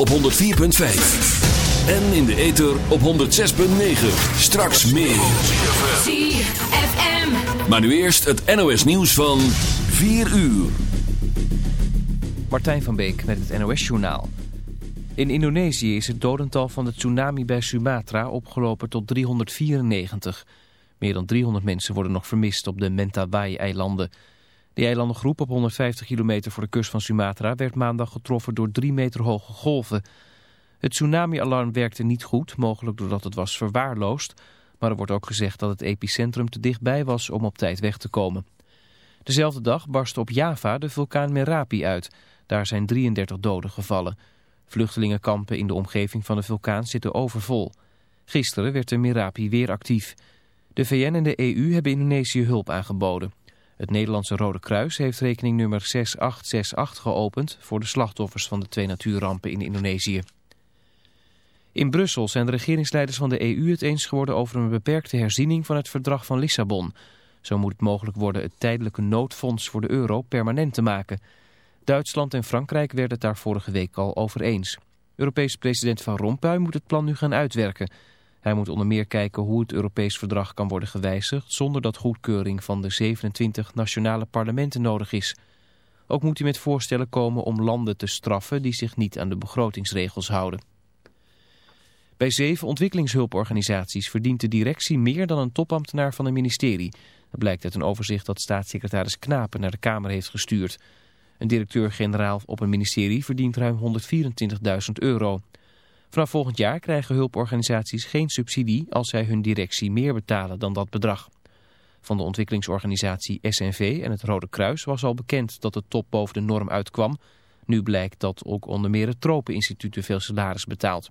op 104.5. En in de ether op 106.9. Straks meer. ZFM. Maar nu eerst het NOS nieuws van 4 uur. Martijn van Beek met het NOS Journaal. In Indonesië is het dodental van de tsunami bij Sumatra opgelopen tot 394. Meer dan 300 mensen worden nog vermist op de Mentawai-eilanden. De eilandengroep op 150 kilometer voor de kust van Sumatra werd maandag getroffen door 3 meter hoge golven. Het tsunami-alarm werkte niet goed, mogelijk doordat het was verwaarloosd. Maar er wordt ook gezegd dat het epicentrum te dichtbij was om op tijd weg te komen. Dezelfde dag barstte op Java de vulkaan Merapi uit. Daar zijn 33 doden gevallen. Vluchtelingenkampen in de omgeving van de vulkaan zitten overvol. Gisteren werd de Merapi weer actief. De VN en de EU hebben Indonesië hulp aangeboden. Het Nederlandse Rode Kruis heeft rekening nummer 6868 geopend... voor de slachtoffers van de twee natuurrampen in Indonesië. In Brussel zijn de regeringsleiders van de EU het eens geworden... over een beperkte herziening van het verdrag van Lissabon. Zo moet het mogelijk worden het tijdelijke noodfonds voor de euro permanent te maken... Duitsland en Frankrijk werden het daar vorige week al over eens. Europees president Van Rompuy moet het plan nu gaan uitwerken. Hij moet onder meer kijken hoe het Europees verdrag kan worden gewijzigd... zonder dat goedkeuring van de 27 nationale parlementen nodig is. Ook moet hij met voorstellen komen om landen te straffen... die zich niet aan de begrotingsregels houden. Bij zeven ontwikkelingshulporganisaties verdient de directie meer dan een topambtenaar van een ministerie. Dat blijkt uit een overzicht dat staatssecretaris Knapen naar de Kamer heeft gestuurd... Een directeur-generaal op een ministerie verdient ruim 124.000 euro. Vanaf volgend jaar krijgen hulporganisaties geen subsidie als zij hun directie meer betalen dan dat bedrag. Van de ontwikkelingsorganisatie SNV en het Rode Kruis was al bekend dat de top boven de norm uitkwam. Nu blijkt dat ook onder meer het Tropeninstituut veel salaris betaalt.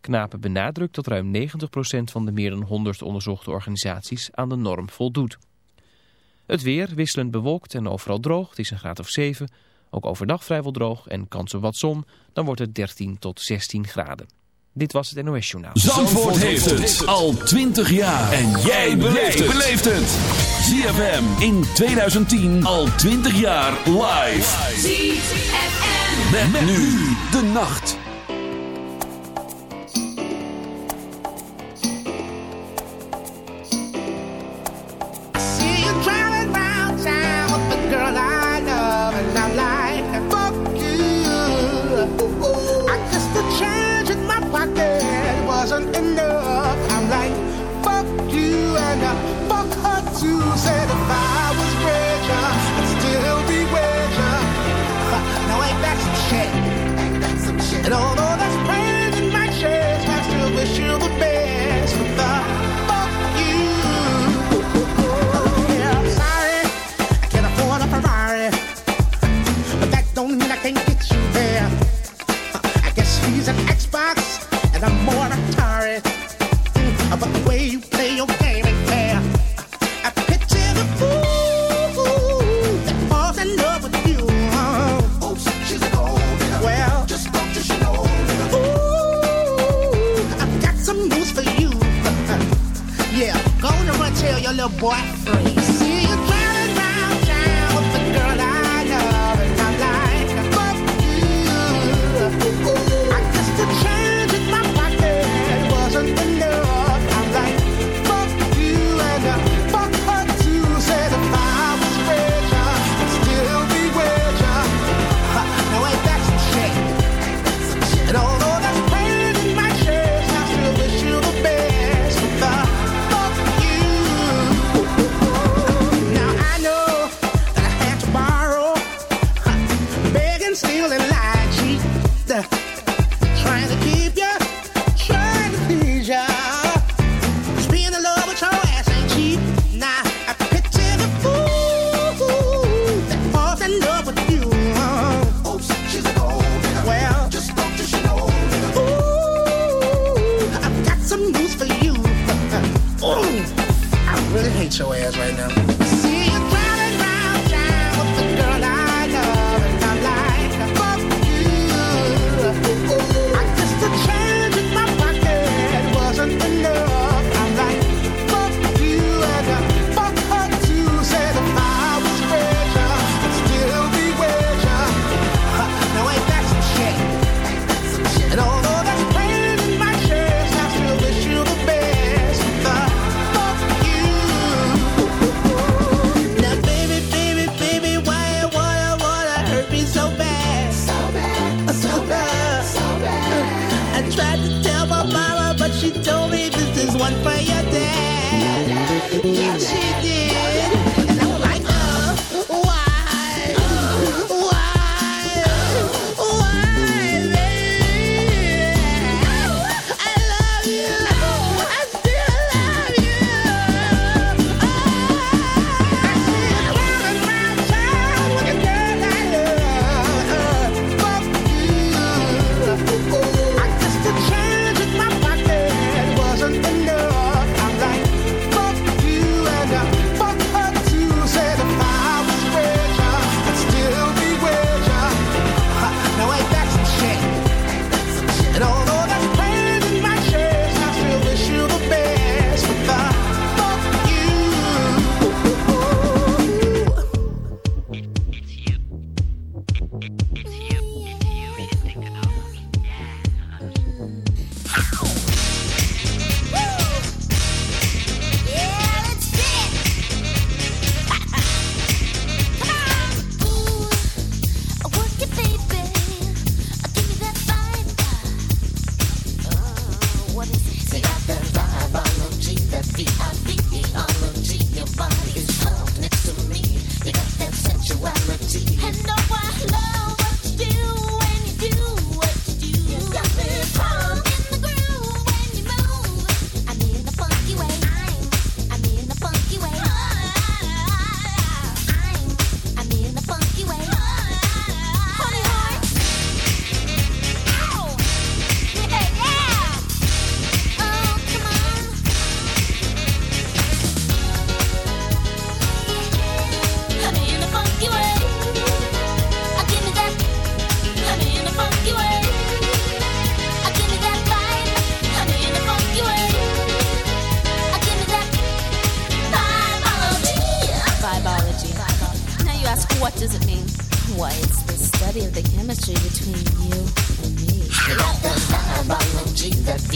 Knapen benadrukt dat ruim 90% van de meer dan 100 onderzochte organisaties aan de norm voldoet. Het weer wisselend bewolkt en overal droog. Het is een graad of 7. Ook overdag vrijwel droog en kans op wat zon. Dan wordt het 13 tot 16 graden. Dit was het NOS Journaal. Zandvoort, heeft het al 20 jaar. En jij beleeft het. ZFM in 2010 al 20 jaar live. ZFM. Met, met nu de nacht. black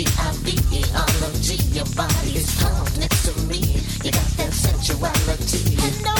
B-I-V-E-R-O-G, your body is calm next to me. You got that sensuality.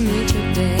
me today.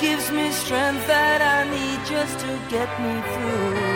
gives me strength that I need just to get me through.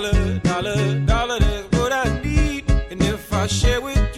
dollar, dollar, dollar, that's what I need. And if I share with you,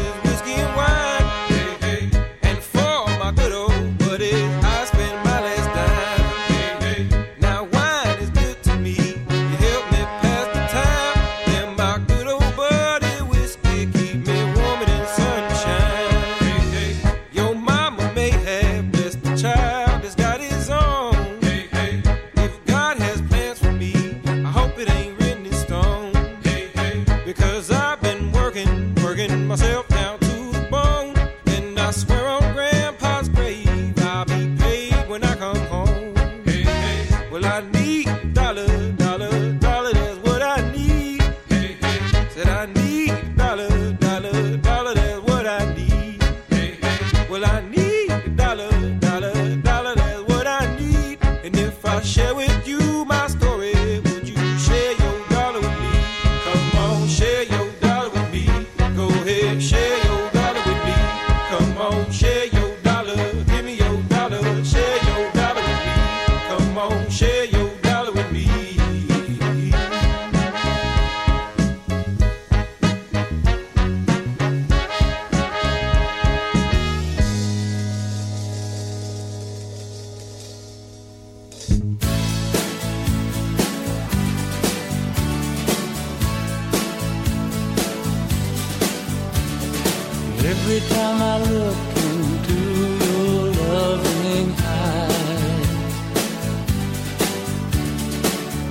Every time I look into your loving eyes,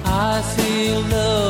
I feel love.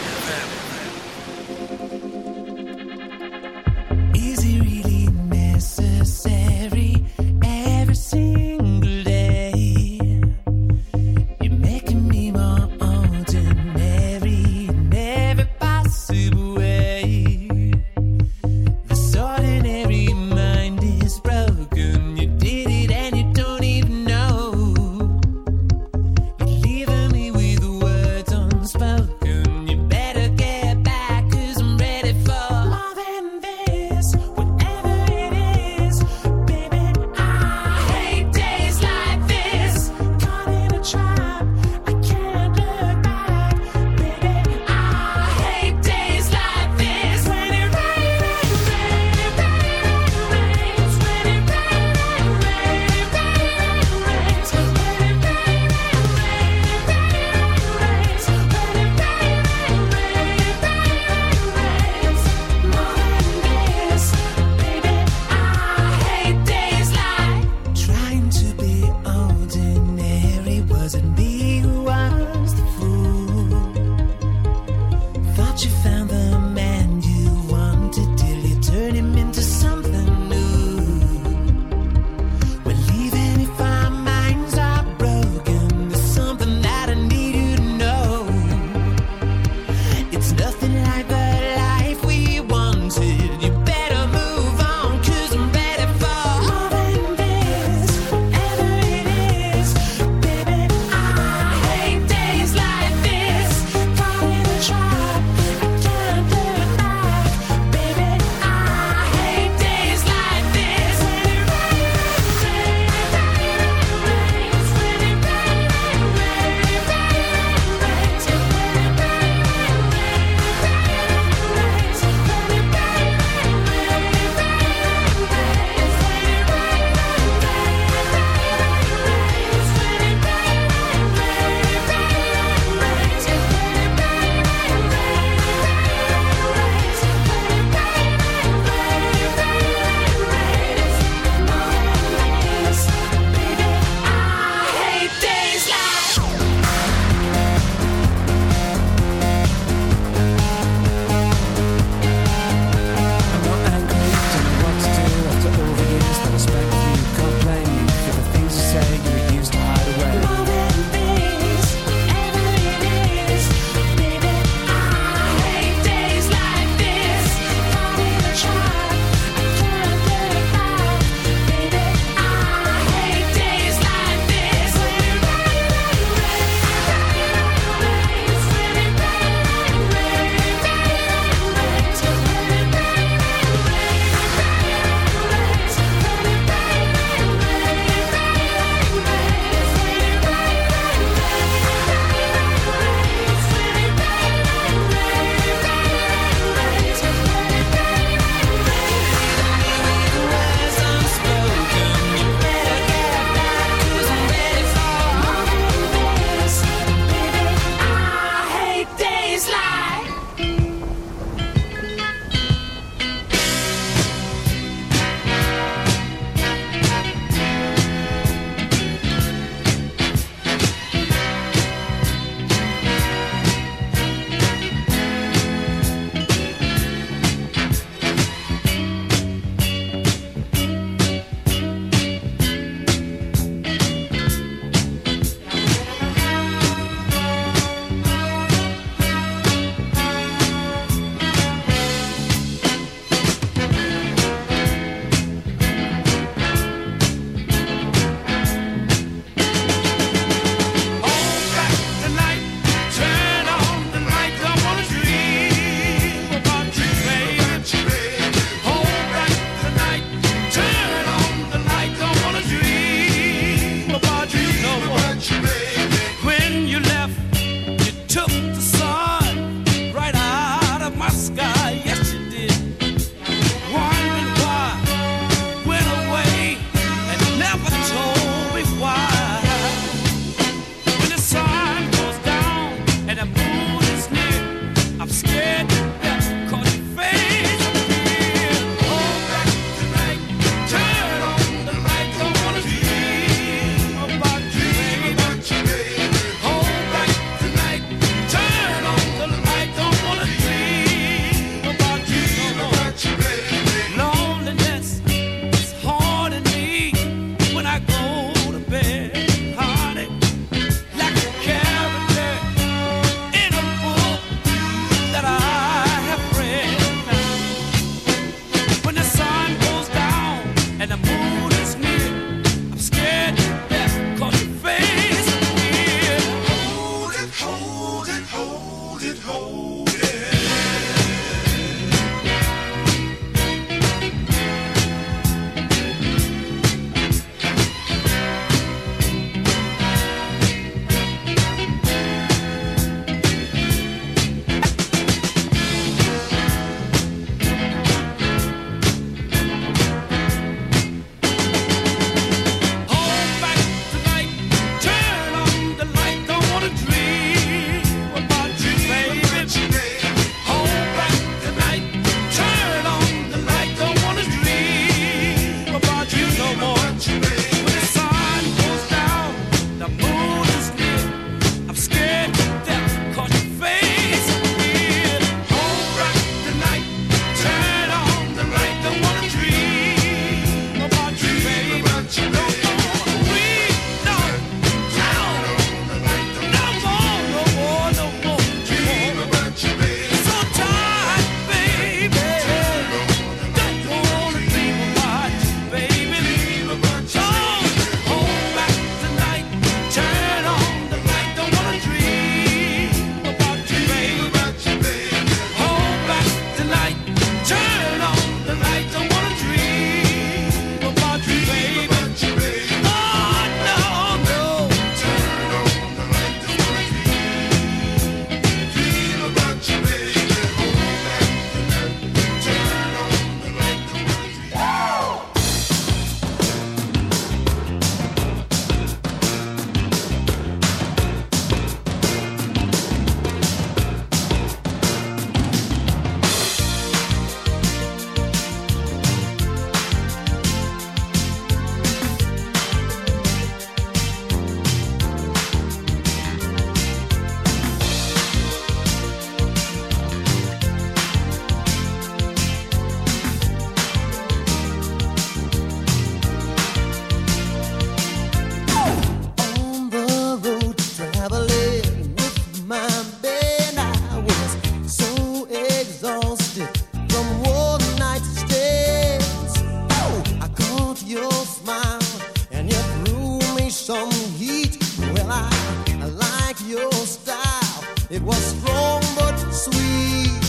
It was strong but sweet.